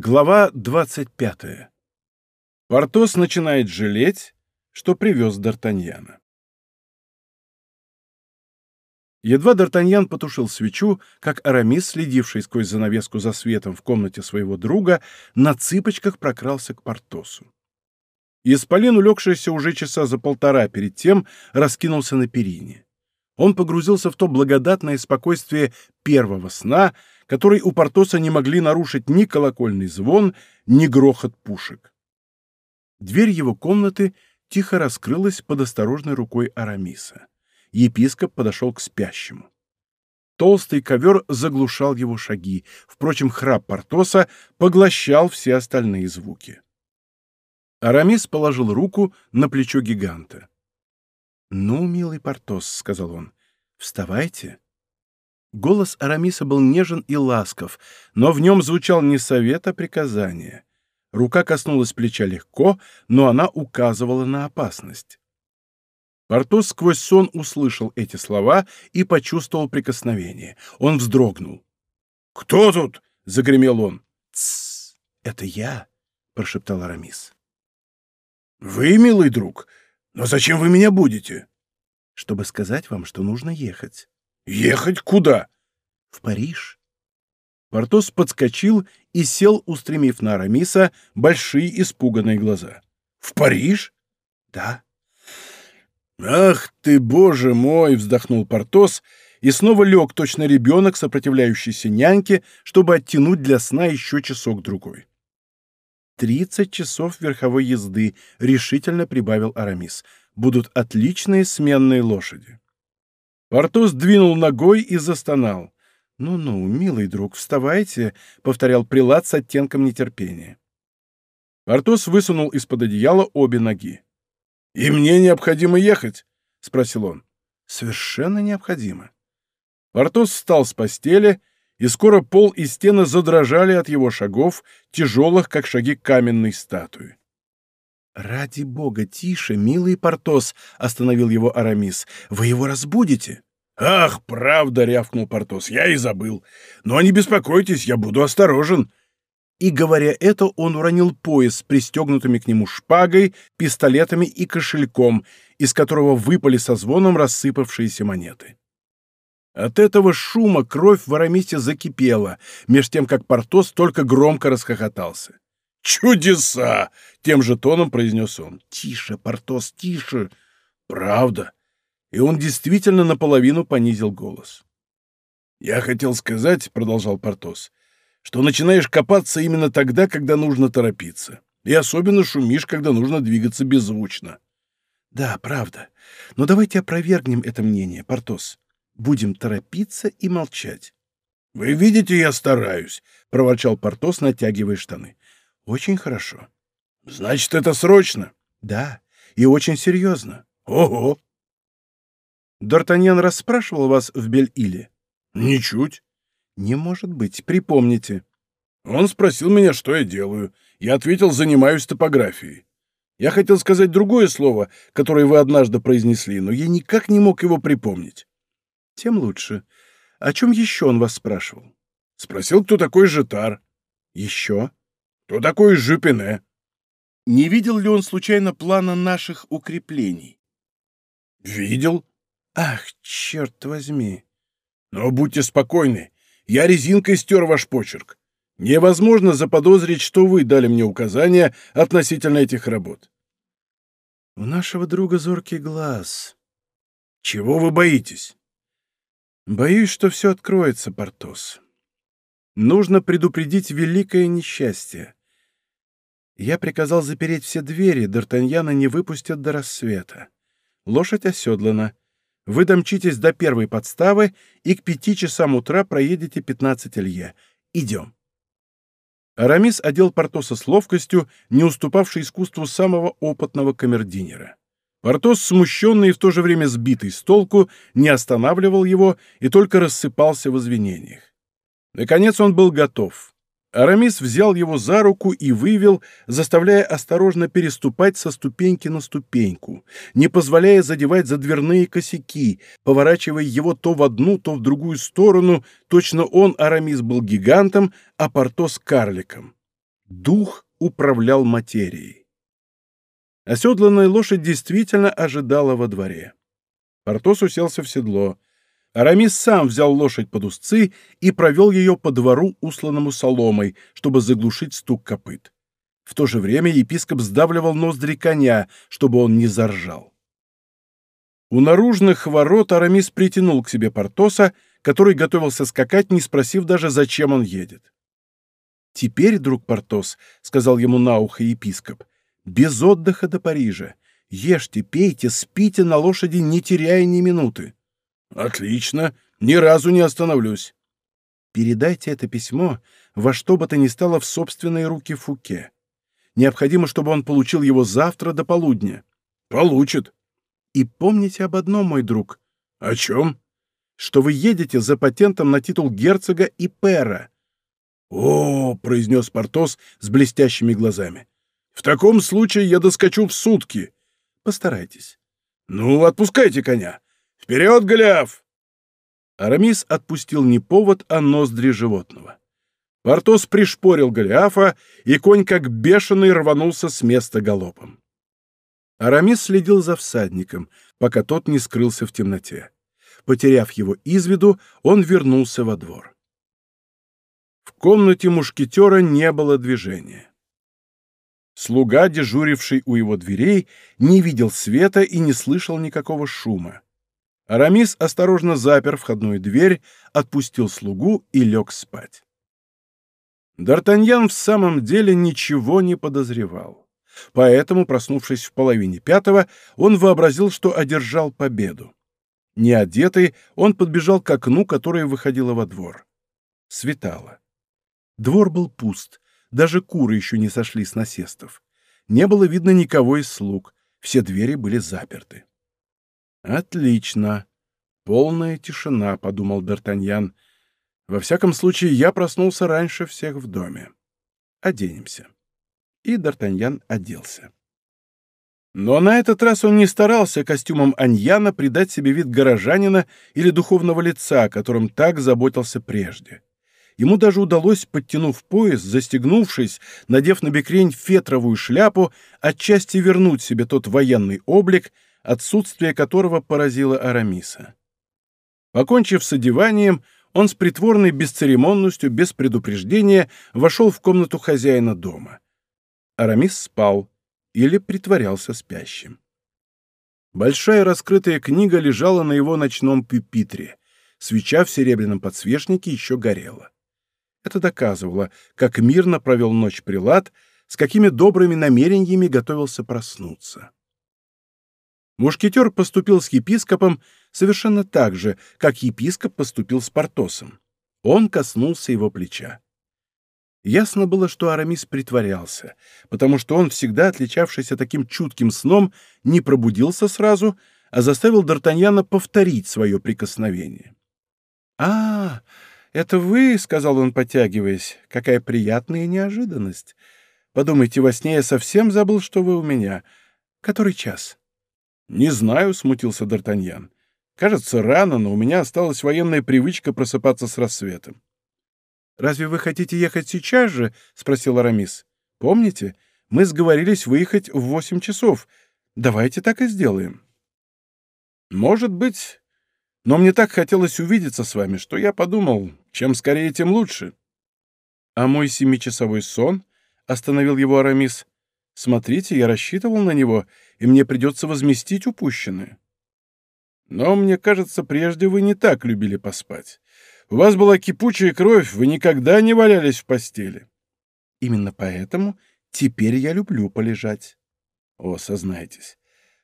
Глава 25. Портос начинает жалеть, что привез Д'Артаньяна. Едва Д'Артаньян потушил свечу, как Арамис, следивший сквозь занавеску за светом в комнате своего друга, на цыпочках прокрался к Портосу. Исполин, улегшийся уже часа за полтора перед тем, раскинулся на перине. Он погрузился в то благодатное спокойствие первого сна, который у Портоса не могли нарушить ни колокольный звон, ни грохот пушек. Дверь его комнаты тихо раскрылась под осторожной рукой Арамиса. Епископ подошел к спящему. Толстый ковер заглушал его шаги, впрочем, храп Портоса поглощал все остальные звуки. Арамис положил руку на плечо гиганта. «Ну, милый Портос», — сказал он, — «вставайте». Голос Арамиса был нежен и ласков, но в нем звучал не совет, а приказание. Рука коснулась плеча легко, но она указывала на опасность. Портос сквозь сон услышал эти слова и почувствовал прикосновение. Он вздрогнул. «Кто тут?» — загремел он. «Тссс, это я», — прошептал Арамис. «Вы, милый друг, но зачем вы меня будете?» «Чтобы сказать вам, что нужно ехать». «Ехать куда?» «В Париж». Портос подскочил и сел, устремив на Арамиса большие испуганные глаза. «В Париж?» «Да». «Ах ты, боже мой!» — вздохнул Портос и снова лег точно ребенок, сопротивляющийся няньке, чтобы оттянуть для сна еще часок-другой. «Тридцать часов верховой езды», — решительно прибавил Арамис. «Будут отличные сменные лошади». Портос двинул ногой и застонал. «Ну-ну, милый друг, вставайте», — повторял прилад с оттенком нетерпения. Портос высунул из-под одеяла обе ноги. «И мне необходимо ехать?» — спросил он. «Совершенно необходимо». Портос встал с постели, и скоро пол и стены задрожали от его шагов, тяжелых, как шаги каменной статуи. «Ради бога, тише, милый Портос!» — остановил его Арамис. «Вы его разбудите!» «Ах, правда!» — рявкнул Портос. «Я и забыл. Но не беспокойтесь, я буду осторожен!» И, говоря это, он уронил пояс с пристегнутыми к нему шпагой, пистолетами и кошельком, из которого выпали со звоном рассыпавшиеся монеты. От этого шума кровь в Арамисе закипела, меж тем, как Портос только громко расхохотался. «Чудеса!» — тем же тоном произнес он. «Тише, Портос, тише!» «Правда!» И он действительно наполовину понизил голос. «Я хотел сказать, — продолжал Портос, — что начинаешь копаться именно тогда, когда нужно торопиться, и особенно шумишь, когда нужно двигаться беззвучно». «Да, правда. Но давайте опровергнем это мнение, Портос. Будем торопиться и молчать». «Вы видите, я стараюсь», — проворчал Портос, натягивая штаны. Очень хорошо. Значит, это срочно? Да, и очень серьезно. Ого! Д'Артаньян расспрашивал вас в Бель-Иле? Ничуть. Не может быть, припомните. Он спросил меня, что я делаю. Я ответил, занимаюсь топографией. Я хотел сказать другое слово, которое вы однажды произнесли, но я никак не мог его припомнить. Тем лучше. О чем еще он вас спрашивал? Спросил, кто такой Жетар. Еще? Кто такой Жюпине? Не видел ли он случайно плана наших укреплений? Видел. Ах, черт возьми. Но будьте спокойны, я резинкой стер ваш почерк. Невозможно заподозрить, что вы дали мне указания относительно этих работ. У нашего друга зоркий глаз. Чего вы боитесь? Боюсь, что все откроется, Портос. Нужно предупредить великое несчастье. Я приказал запереть все двери, Д'Артаньяна не выпустят до рассвета. Лошадь оседлана. Вы домчитесь до первой подставы и к пяти часам утра проедете пятнадцать лье. Идем. Арамис одел Портоса с ловкостью, не уступавшей искусству самого опытного камердинера. Портос, смущенный и в то же время сбитый с толку, не останавливал его и только рассыпался в извинениях. Наконец он был готов. Арамис взял его за руку и вывел, заставляя осторожно переступать со ступеньки на ступеньку, не позволяя задевать за дверные косяки, поворачивая его то в одну, то в другую сторону, точно он, Арамис, был гигантом, а Портос — карликом. Дух управлял материей. Оседланная лошадь действительно ожидала во дворе. Портос уселся в седло. Арамис сам взял лошадь под узцы и провел ее по двору, усланному соломой, чтобы заглушить стук копыт. В то же время епископ сдавливал ноздри коня, чтобы он не заржал. У наружных ворот Арамис притянул к себе Портоса, который готовился скакать, не спросив даже, зачем он едет. «Теперь, друг Портос», — сказал ему на ухо епископ, — «без отдыха до Парижа. Ешьте, пейте, спите на лошади, не теряя ни минуты». «Отлично, ни разу не остановлюсь». «Передайте это письмо во что бы то ни стало в собственные руки Фуке. Необходимо, чтобы он получил его завтра до полудня». «Получит», и помните об одном, мой друг. — О чем? — Что вы едете за патентом на титул герцога и пера. — О, — произнес Портос с блестящими глазами. — В таком случае я доскочу в сутки. — Постарайтесь. — Ну, отпускайте коня. Вперед, Голиаф! Арамис отпустил не повод, а ноздри животного. Портос пришпорил Голиафа, и конь как бешеный рванулся с места галопом. Арамис следил за всадником, пока тот не скрылся в темноте. Потеряв его из виду, он вернулся во двор. В комнате мушкетера не было движения. Слуга, дежуривший у его дверей, не видел света и не слышал никакого шума. Арамис осторожно запер входную дверь, отпустил слугу и лег спать. Д'Артаньян в самом деле ничего не подозревал. Поэтому, проснувшись в половине пятого, он вообразил, что одержал победу. Не одетый, он подбежал к окну, которое выходило во двор. Светало. Двор был пуст, даже куры еще не сошли с насестов. Не было видно никого из слуг, все двери были заперты. «Отлично. Полная тишина», — подумал Д'Артаньян. «Во всяком случае, я проснулся раньше всех в доме. Оденемся» и Д'Артаньян оделся. Но на этот раз он не старался костюмом Аньяна придать себе вид горожанина или духовного лица, о котором так заботился прежде. Ему даже удалось, подтянув пояс, застегнувшись, надев на бекрень фетровую шляпу, отчасти вернуть себе тот военный облик, отсутствие которого поразило Арамиса. Покончив с одеванием, он с притворной бесцеремонностью, без предупреждения, вошел в комнату хозяина дома — Арамис спал или притворялся спящим. Большая раскрытая книга лежала на его ночном пюпитре. Свеча в серебряном подсвечнике еще горела. Это доказывало, как мирно провел ночь прилад, с какими добрыми намерениями готовился проснуться. Мушкетер поступил с епископом совершенно так же, как епископ поступил с Портосом. Он коснулся его плеча. Ясно было, что Арамис притворялся, потому что он, всегда отличавшийся таким чутким сном, не пробудился сразу, а заставил Д'Артаньяна повторить свое прикосновение. «А, это вы?» — сказал он, потягиваясь. «Какая приятная неожиданность! Подумайте, во сне я совсем забыл, что вы у меня. Который час?» «Не знаю», — смутился Д'Артаньян. «Кажется, рано, но у меня осталась военная привычка просыпаться с рассветом». «Разве вы хотите ехать сейчас же?» — спросил Арамис. «Помните, мы сговорились выехать в восемь часов. Давайте так и сделаем». «Может быть. Но мне так хотелось увидеться с вами, что я подумал, чем скорее, тем лучше». «А мой семичасовой сон?» — остановил его Арамис. «Смотрите, я рассчитывал на него, и мне придется возместить упущенное». «Но мне кажется, прежде вы не так любили поспать. У вас была кипучая кровь, вы никогда не валялись в постели. Именно поэтому теперь я люблю полежать. О, сознайтесь,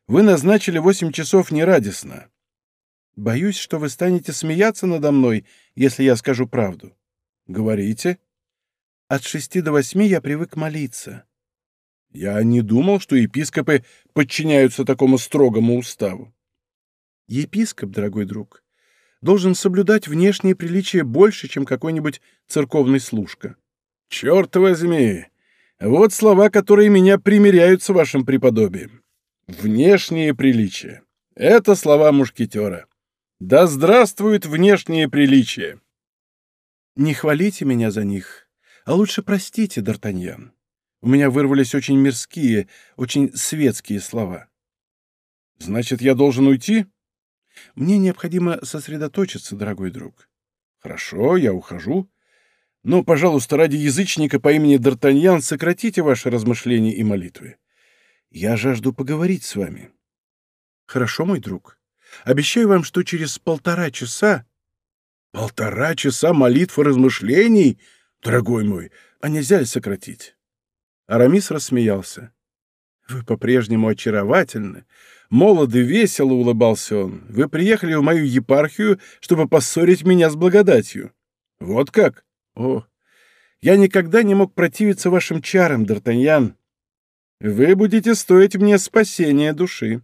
вы назначили восемь часов не ради сна. Боюсь, что вы станете смеяться надо мной, если я скажу правду. Говорите. От шести до восьми я привык молиться. Я не думал, что епископы подчиняются такому строгому уставу. Епископ, дорогой друг, должен соблюдать внешние приличия больше, чем какой-нибудь церковный служка. Черт возьми! Вот слова, которые меня примиряют с вашим преподобием. Внешние приличия. Это слова мушкетера. Да здравствует внешние приличия! Не хвалите меня за них, а лучше простите, Д'Артаньян. У меня вырвались очень мирские, очень светские слова. Значит, я должен уйти? Мне необходимо сосредоточиться, дорогой друг. Хорошо, я ухожу. Но, пожалуйста, ради язычника по имени Д'Артаньян сократите ваши размышления и молитвы. Я жажду поговорить с вами. Хорошо, мой друг. Обещаю вам, что через полтора часа... Полтора часа молитв и размышлений? Дорогой мой, а нельзя ли сократить? Арамис рассмеялся. Вы по-прежнему очаровательны. Молоды, весело улыбался он. Вы приехали в мою епархию, чтобы поссорить меня с благодатью. Вот как? О, я никогда не мог противиться вашим чарам, Д'Артаньян. Вы будете стоить мне спасения души.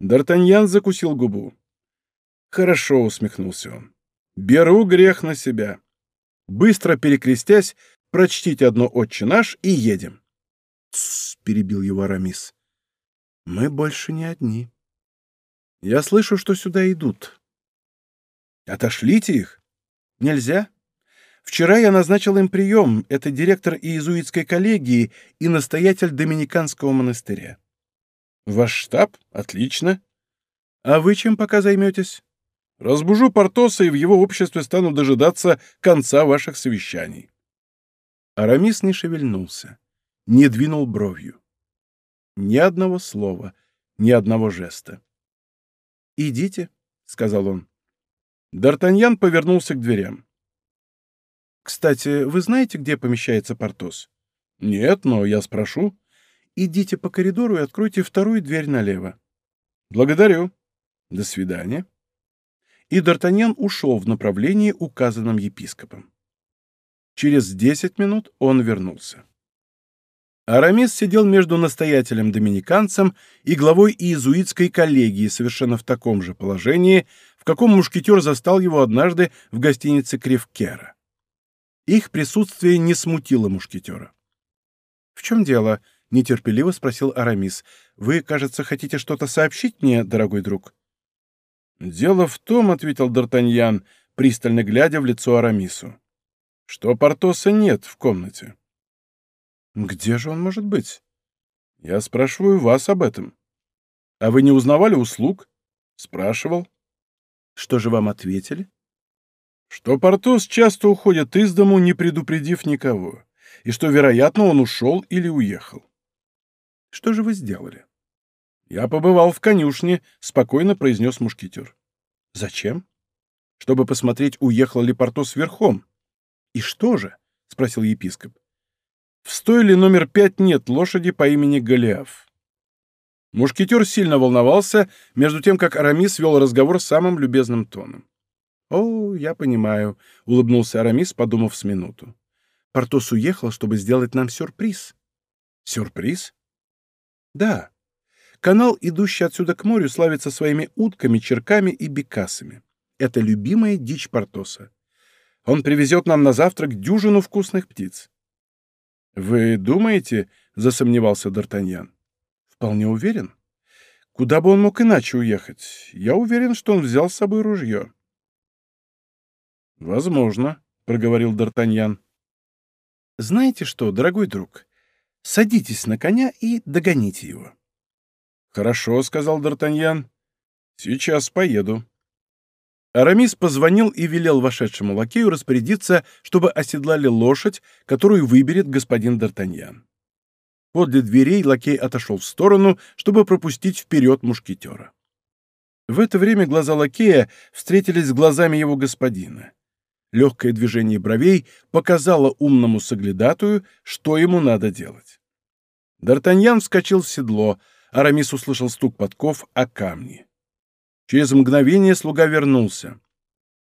Д'Артаньян закусил губу. Хорошо, усмехнулся он. Беру грех на себя. Быстро перекрестясь, прочтите одно «Отче наш» и едем. «Тссс», — перебил его Арамис. «Мы больше не одни. Я слышу, что сюда идут. Отошлите их. Нельзя. Вчера я назначил им прием. Это директор иезуитской коллегии и настоятель Доминиканского монастыря. Ваш штаб? Отлично. А вы чем пока займетесь? Разбужу Портоса и в его обществе стану дожидаться конца ваших совещаний. Арамис не шевельнулся, не двинул бровью. Ни одного слова, ни одного жеста. «Идите», — сказал он. Д'Артаньян повернулся к дверям. «Кстати, вы знаете, где помещается Портос?» «Нет, но я спрошу». «Идите по коридору и откройте вторую дверь налево». «Благодарю. До свидания». И Д'Артаньян ушел в направлении, указанном епископом. Через десять минут он вернулся. Арамис сидел между настоятелем-доминиканцем и главой иезуитской коллегии совершенно в таком же положении, в каком мушкетер застал его однажды в гостинице Кривкера. Их присутствие не смутило мушкетера. «В чем дело?» — нетерпеливо спросил Арамис. «Вы, кажется, хотите что-то сообщить мне, дорогой друг?» «Дело в том», — ответил Д'Артаньян, пристально глядя в лицо Арамису, — «что Портоса нет в комнате». «Где же он может быть?» «Я спрашиваю вас об этом». «А вы не узнавали услуг?» «Спрашивал». «Что же вам ответили?» «Что Портос часто уходит из дому, не предупредив никого, и что, вероятно, он ушел или уехал». «Что же вы сделали?» «Я побывал в конюшне», — спокойно произнес мушкетер. «Зачем?» «Чтобы посмотреть, уехал ли Портос верхом». «И что же?» — спросил епископ. В стойле номер пять нет лошади по имени Голиаф. Мушкетер сильно волновался, между тем, как Арамис вел разговор самым любезным тоном. «О, я понимаю», — улыбнулся Арамис, подумав с минуту. «Портос уехал, чтобы сделать нам сюрприз». «Сюрприз?» «Да. Канал, идущий отсюда к морю, славится своими утками, черками и бекасами. Это любимая дичь Портоса. Он привезет нам на завтрак дюжину вкусных птиц. «Вы думаете?» — засомневался Д'Артаньян. «Вполне уверен. Куда бы он мог иначе уехать? Я уверен, что он взял с собой ружье». «Возможно», — проговорил Д'Артаньян. «Знаете что, дорогой друг, садитесь на коня и догоните его». «Хорошо», — сказал Д'Артаньян. «Сейчас поеду». Арамис позвонил и велел вошедшему лакею распорядиться, чтобы оседлали лошадь, которую выберет господин Д'Артаньян. Подле дверей лакей отошел в сторону, чтобы пропустить вперед мушкетера. В это время глаза лакея встретились с глазами его господина. Легкое движение бровей показало умному соглядатую, что ему надо делать. Д'Артаньян вскочил в седло, Арамис услышал стук подков о камни. Через мгновение слуга вернулся.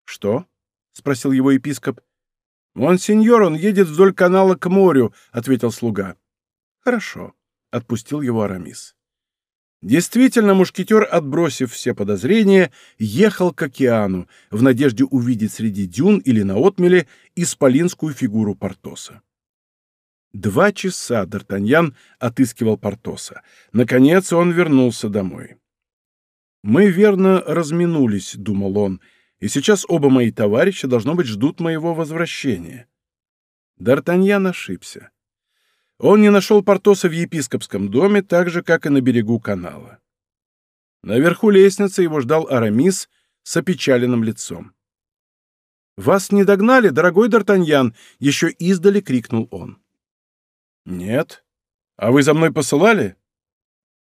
«Что?» — спросил его епископ. «Монсеньор, он едет вдоль канала к морю», — ответил слуга. «Хорошо», — отпустил его Арамис. Действительно, мушкетер, отбросив все подозрения, ехал к океану в надежде увидеть среди дюн или на отмеле исполинскую фигуру Портоса. Два часа Д'Артаньян отыскивал Портоса. Наконец он вернулся домой. «Мы верно разминулись», — думал он, — «и сейчас оба мои товарища, должно быть, ждут моего возвращения». Д'Артаньян ошибся. Он не нашел Портоса в епископском доме, так же, как и на берегу канала. Наверху лестницы его ждал Арамис с опечаленным лицом. «Вас не догнали, дорогой Д'Артаньян!» — еще издали крикнул он. «Нет. А вы за мной посылали?»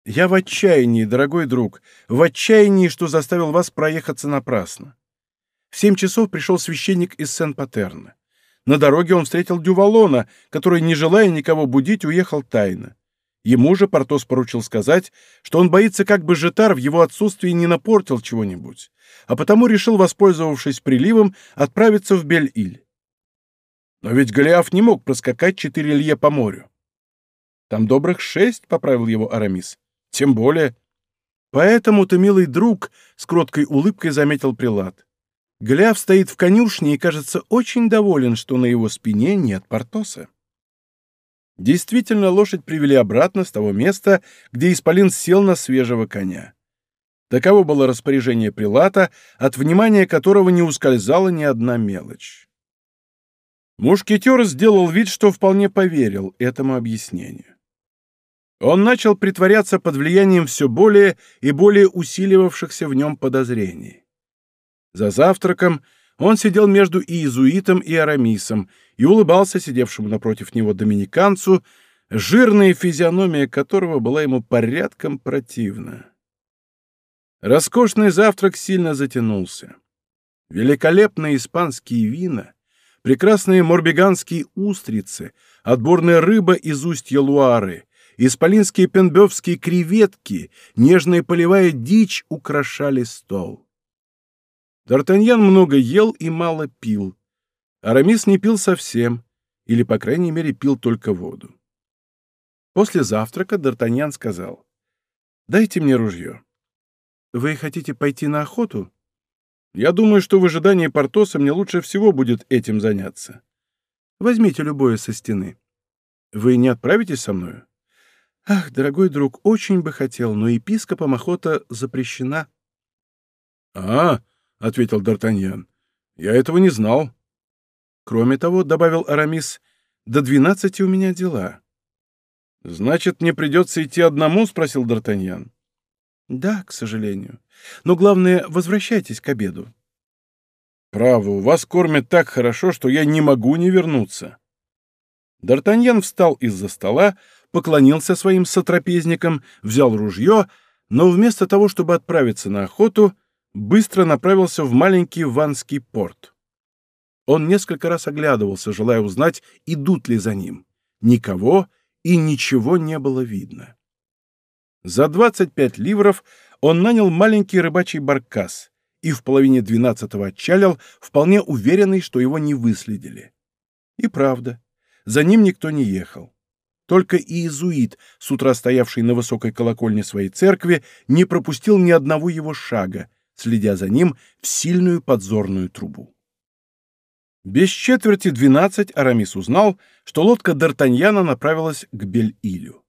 «Я в отчаянии, дорогой друг, в отчаянии, что заставил вас проехаться напрасно. В семь часов пришел священник из Сен-Патерна. На дороге он встретил Дювалона, который, не желая никого будить, уехал тайно. Ему же Портос поручил сказать, что он боится, как бы Жетар в его отсутствии не напортил чего-нибудь, а потому решил, воспользовавшись приливом, отправиться в Бель-Иль. Но ведь Голиаф не мог проскакать четыре лье по морю. Там добрых шесть, — поправил его Арамис. Тем более. Поэтому-то, милый друг, — с кроткой улыбкой заметил Прилад. Голиаф стоит в конюшне и, кажется, очень доволен, что на его спине нет Портоса. Действительно, лошадь привели обратно с того места, где Исполин сел на свежего коня. Таково было распоряжение Прилата, от внимания которого не ускользала ни одна мелочь. Мушкетер сделал вид, что вполне поверил этому объяснению. Он начал притворяться под влиянием все более и более усиливавшихся в нем подозрений. За завтраком он сидел между иезуитом и арамисом и улыбался сидевшему напротив него доминиканцу, жирная физиономия которого была ему порядком противна. Роскошный завтрак сильно затянулся. Великолепные испанские вина, прекрасные морбиганские устрицы, отборная рыба из устья Луары, исполинские пенбёвские креветки, нежная полевая дичь украшали стол. Д'Артаньян много ел и мало пил. Арамис не пил совсем, или, по крайней мере, пил только воду. После завтрака Д'Артаньян сказал, «Дайте мне ружье». «Вы хотите пойти на охоту?» «Я думаю, что в ожидании Портоса мне лучше всего будет этим заняться. Возьмите любое со стены. Вы не отправитесь со мною?» «Ах, дорогой друг, очень бы хотел, но епископом охота запрещена». «А, — ответил Д'Артаньян. — Я этого не знал. — Кроме того, — добавил Арамис, — до двенадцати у меня дела. — Значит, мне придется идти одному? — спросил Д'Артаньян. — Да, к сожалению. Но главное, возвращайтесь к обеду. — Право, у вас кормят так хорошо, что я не могу не вернуться. Д'Артаньян встал из-за стола, поклонился своим сотрапезникам, взял ружье, но вместо того, чтобы отправиться на охоту, быстро направился в маленький ванский порт. Он несколько раз оглядывался, желая узнать, идут ли за ним. Никого и ничего не было видно. За 25 ливров он нанял маленький рыбачий баркас и в половине двенадцатого отчалил, вполне уверенный, что его не выследили. И правда, за ним никто не ехал. Только иезуит, с утра стоявший на высокой колокольне своей церкви, не пропустил ни одного его шага, следя за ним в сильную подзорную трубу. Без четверти двенадцать Арамис узнал, что лодка Д'Артаньяна направилась к Бель-Илю.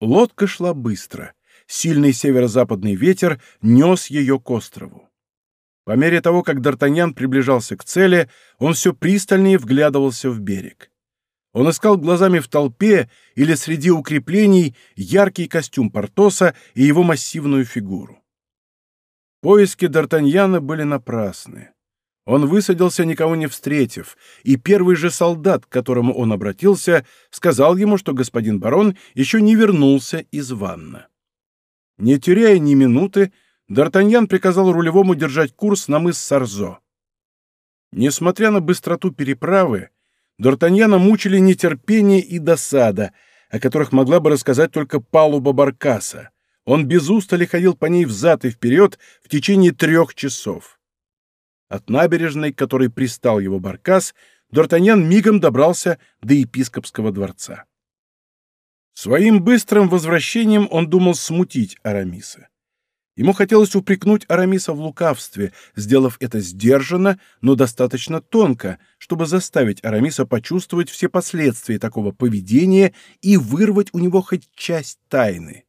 Лодка шла быстро. Сильный северо-западный ветер нес ее к острову. По мере того, как Д'Артаньян приближался к цели, он все пристальнее вглядывался в берег. Он искал глазами в толпе или среди укреплений яркий костюм Портоса и его массивную фигуру. Поиски Д'Артаньяна были напрасны. Он высадился, никого не встретив, и первый же солдат, к которому он обратился, сказал ему, что господин барон еще не вернулся из ванна. Не теряя ни минуты, Д'Артаньян приказал рулевому держать курс на мыс Сарзо. Несмотря на быстроту переправы, Д'Артаньяна мучили нетерпение и досада, о которых могла бы рассказать только палуба Баркаса. Он без устали ходил по ней взад и вперед в течение трех часов. От набережной, к которой пристал его баркас, Д'Артаньян мигом добрался до епископского дворца. Своим быстрым возвращением он думал смутить Арамиса. Ему хотелось упрекнуть Арамиса в лукавстве, сделав это сдержанно, но достаточно тонко, чтобы заставить Арамиса почувствовать все последствия такого поведения и вырвать у него хоть часть тайны.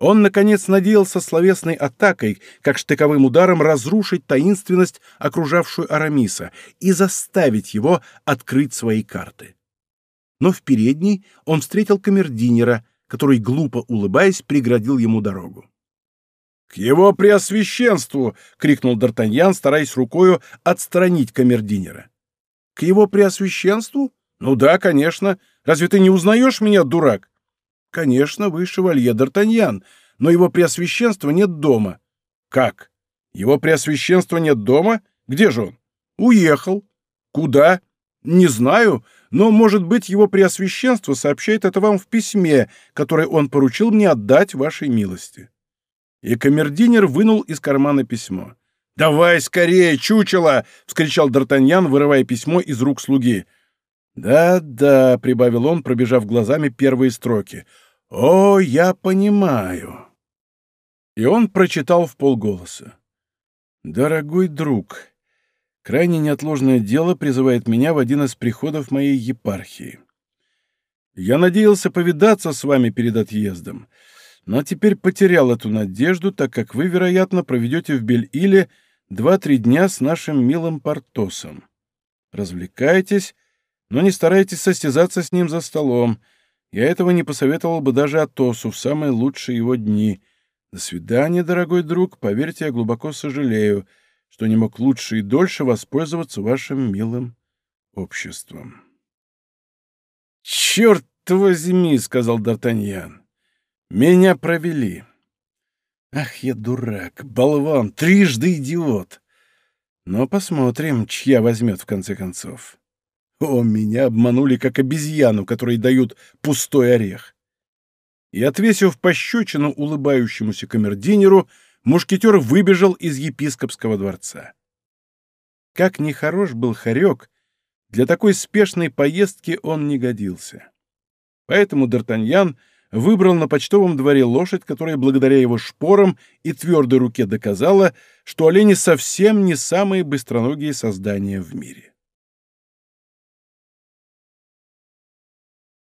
Он, наконец, надеялся словесной атакой, как штыковым ударом, разрушить таинственность, окружавшую Арамиса, и заставить его открыть свои карты. но в передней он встретил камердинера, который, глупо улыбаясь, преградил ему дорогу. «К его преосвященству!» — крикнул Д'Артаньян, стараясь рукою отстранить камердинера. «К его преосвященству? Ну да, конечно. Разве ты не узнаешь меня, дурак?» «Конечно, вы шевалье Д'Артаньян, но его преосвященства нет дома». «Как? Его преосвященства нет дома? Где же он?» «Уехал». «Куда?» «Не знаю, но, может быть, его преосвященство сообщает это вам в письме, которое он поручил мне отдать вашей милости». И камердинер вынул из кармана письмо. «Давай скорее, чучело!» — вскричал Д'Артаньян, вырывая письмо из рук слуги. «Да-да», — прибавил он, пробежав глазами первые строки. «О, я понимаю». И он прочитал в полголоса. «Дорогой друг, крайне неотложное дело призывает меня в один из приходов моей епархии. Я надеялся повидаться с вами перед отъездом, но теперь потерял эту надежду, так как вы, вероятно, проведете в Бель-Иле два-три дня с нашим милым Портосом. Развлекайтесь, но не старайтесь состязаться с ним за столом. Я этого не посоветовал бы даже Атосу в самые лучшие его дни. До свидания, дорогой друг, поверьте, я глубоко сожалею, что не мог лучше и дольше воспользоваться вашим милым обществом. «Черт возьми!» — сказал Д'Артаньян. Меня провели. Ах, я дурак, болван, трижды идиот. Но посмотрим, чья возьмет в конце концов. О, меня обманули, как обезьяну, которой дают пустой орех. И, отвесив пощечину улыбающемуся камердинеру, мушкетер выбежал из епископского дворца. Как нехорош был хорек, для такой спешной поездки он не годился. Поэтому Д'Артаньян — выбрал на почтовом дворе лошадь, которая благодаря его шпорам и твердой руке доказала, что олени совсем не самые быстроногие создания в мире.